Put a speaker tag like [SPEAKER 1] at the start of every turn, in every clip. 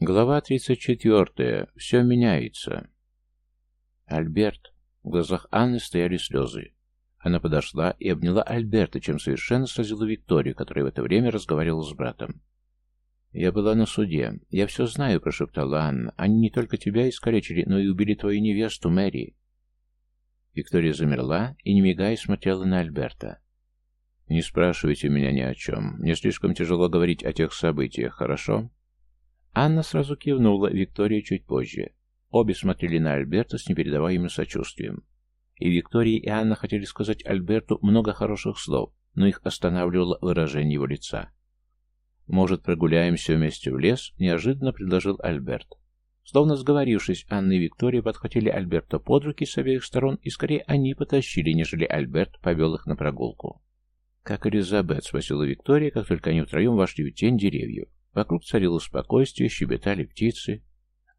[SPEAKER 1] Глава 34. Все меняется. Альберт. В глазах Анны стояли слезы. Она подошла и обняла Альберта, чем совершенно сразила Викторию, которая в это время разговаривала с братом. «Я была на суде. Я все знаю», — прошептала Анна. «Они не только тебя искалечили, но и убили твою невесту, Мэри». Виктория замерла и, не мигая, смотрела на Альберта. «Не спрашивайте меня ни о чем. Мне слишком тяжело говорить о тех событиях, хорошо?» Анна сразу кивнула, Виктория чуть позже. Обе смотрели на Альберта с непередаваемым сочувствием. И Виктория и Анна хотели сказать Альберту много хороших слов, но их останавливало выражение его лица. «Может, прогуляемся вместе в лес?» – неожиданно предложил Альберт. Словно сговорившись, Анна и Виктория подхватили Альберта под руки с обеих сторон, и скорее они потащили, нежели Альберт повел их на прогулку. «Как Элизабет?» – спросила Виктория, как только они втроем вошли в тень деревьев. Вокруг царило спокойствие, щебетали птицы.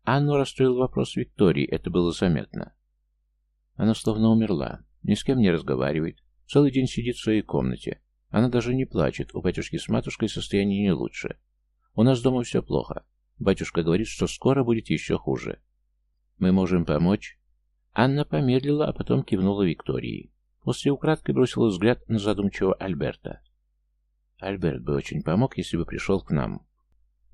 [SPEAKER 1] Анну расстроил вопрос Виктории, это было заметно. Она словно умерла, ни с кем не разговаривает, целый день сидит в своей комнате. Она даже не плачет, у батюшки с матушкой состояние не лучше. У нас дома все плохо. Батюшка говорит, что скоро будет еще хуже. Мы можем помочь? Анна помедлила, а потом кивнула Виктории. После украдкой бросила взгляд на задумчивого Альберта. Альберт бы очень помог, если бы пришел к нам.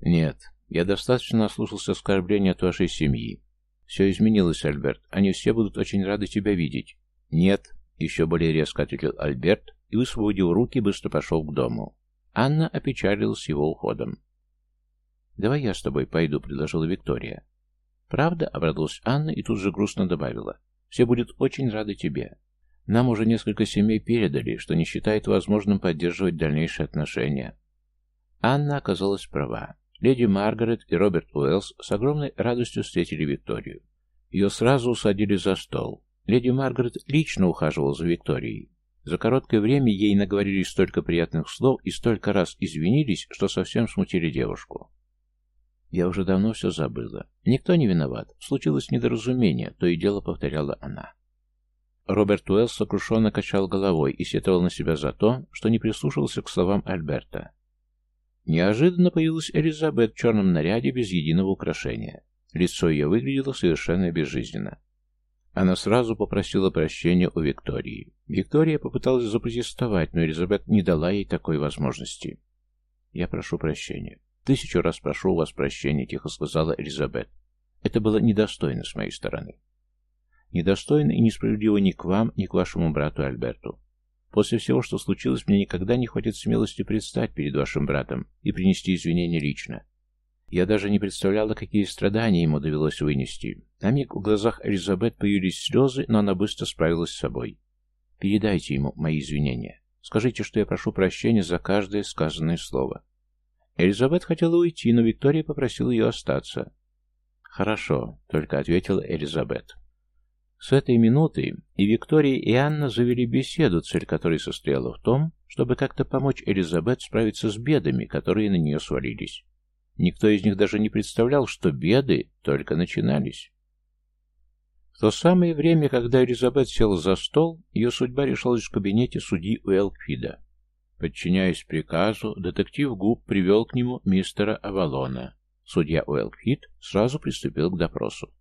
[SPEAKER 1] Нет, я достаточно наслушался оскорбления от вашей семьи. Все изменилось, Альберт. Они все будут очень рады тебя видеть. Нет, еще более резко ответил Альберт и, высвободив руки, быстро пошел к дому. Анна опечалилась его уходом. «Давай я с тобой пойду», — предложила Виктория. «Правда?» — обрадовалась Анна и тут же грустно добавила. «Все будут очень рады тебе. Нам уже несколько семей передали, что не считает возможным поддерживать дальнейшие отношения». Анна оказалась права. Леди Маргарет и Роберт Уэллс с огромной радостью встретили Викторию. Ее сразу усадили за стол. Леди Маргарет лично ухаживала за Викторией. За короткое время ей наговорили столько приятных слов и столько раз извинились, что совсем смутили девушку. «Я уже давно все забыла. Никто не виноват. Случилось недоразумение», — то и дело повторяла она. Роберт Уэллс сокрушенно качал головой и сетовал на себя за то, что не прислушался к словам Альберта. Неожиданно появилась Элизабет в черном наряде без единого украшения. Лицо ее выглядело совершенно безжизненно. Она сразу попросила прощения у Виктории. Виктория попыталась запротестовать, но Элизабет не дала ей такой возможности. «Я прошу прощения. Тысячу раз прошу у вас прощения», — тихо сказала Элизабет. «Это было недостойно с моей стороны». «Недостойно и несправедливо ни к вам, ни к вашему брату Альберту. После всего, что случилось, мне никогда не хватит смелости предстать перед вашим братом и принести извинения лично. Я даже не представляла, какие страдания ему довелось вынести. На миг в глазах Элизабет появились слезы, но она быстро справилась с собой. Передайте ему мои извинения. Скажите, что я прошу прощения за каждое сказанное слово. Элизабет хотела уйти, но Виктория попросила ее остаться. «Хорошо», — только ответила Элизабет. С этой минуты и Виктория, и Анна завели беседу, цель которой состояла в том, чтобы как-то помочь Элизабет справиться с бедами, которые на нее свалились. Никто из них даже не представлял, что беды только начинались. В то самое время, когда Элизабет села за стол, ее судьба решалась в кабинете судьи Уэлкфида. Подчиняясь приказу, детектив Губ привел к нему мистера Авалона. Судья Уэлкфид сразу приступил к допросу.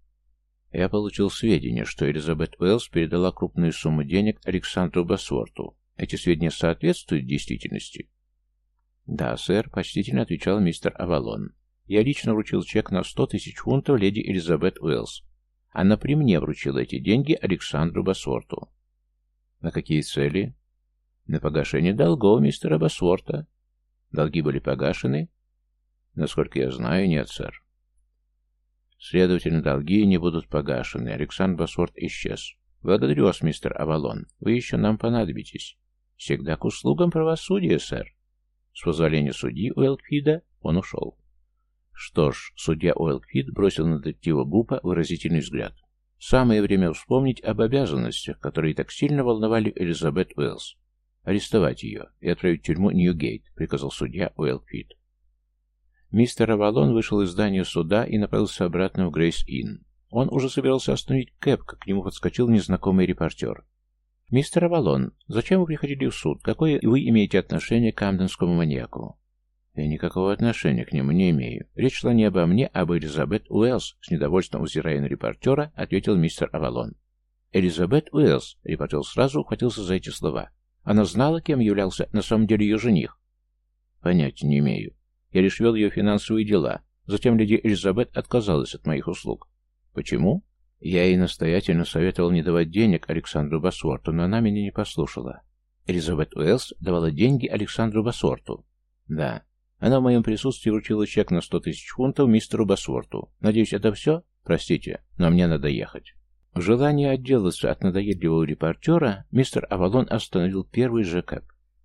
[SPEAKER 1] Я получил сведения, что Элизабет Уэллс передала крупную сумму денег Александру Басворту. Эти сведения соответствуют действительности? Да, сэр, почтительно отвечал мистер Авалон. Я лично вручил чек на сто тысяч фунтов леди Элизабет Уэллс. Она при мне вручила эти деньги Александру Басворту. На какие цели? На погашение долгов мистера Басворта. Долги были погашены? Насколько я знаю, нет, сэр. Следовательно, долги не будут погашены. Александр Басворт исчез. Благодарю вас, мистер Авалон. Вы еще нам понадобитесь. Всегда к услугам правосудия, сэр. С позволения судьи Уэлкфида он ушел. Что ж, судья Уэлкфид бросил на детектива Гупа выразительный взгляд. Самое время вспомнить об обязанностях, которые так сильно волновали Элизабет Уэллс. Арестовать ее и отправить в тюрьму Ньюгейт, приказал судья Уэлкфид. Мистер Авалон вышел из здания суда и направился обратно в Грейс-Инн. Он уже собирался остановить кэб, как к нему подскочил незнакомый репортер. «Мистер Авалон, зачем вы приходили в суд? Какое вы имеете отношение к амденскому маньяку?» Я никакого отношения к нему не имею. Речь шла не обо мне, а об Элизабет Уэллс, с недовольством узирая на репортера, ответил мистер Авалон. Элизабет Уэллс, репортер сразу ухватился за эти слова. Она знала, кем являлся на самом деле ее жених? Понятия не имею. Я лишь вел ее финансовые дела. Затем леди Элизабет отказалась от моих услуг. Почему? Я ей настоятельно советовал не давать денег Александру Басворту, но она меня не послушала. Элизабет Уэллс давала деньги Александру Басворту. Да, она в моем присутствии вручила чек на сто тысяч фунтов мистеру Басворту. Надеюсь, это все? Простите, но мне надо ехать. В желании отделаться от надоедливого репортера, мистер Авалон остановил первый же кэп.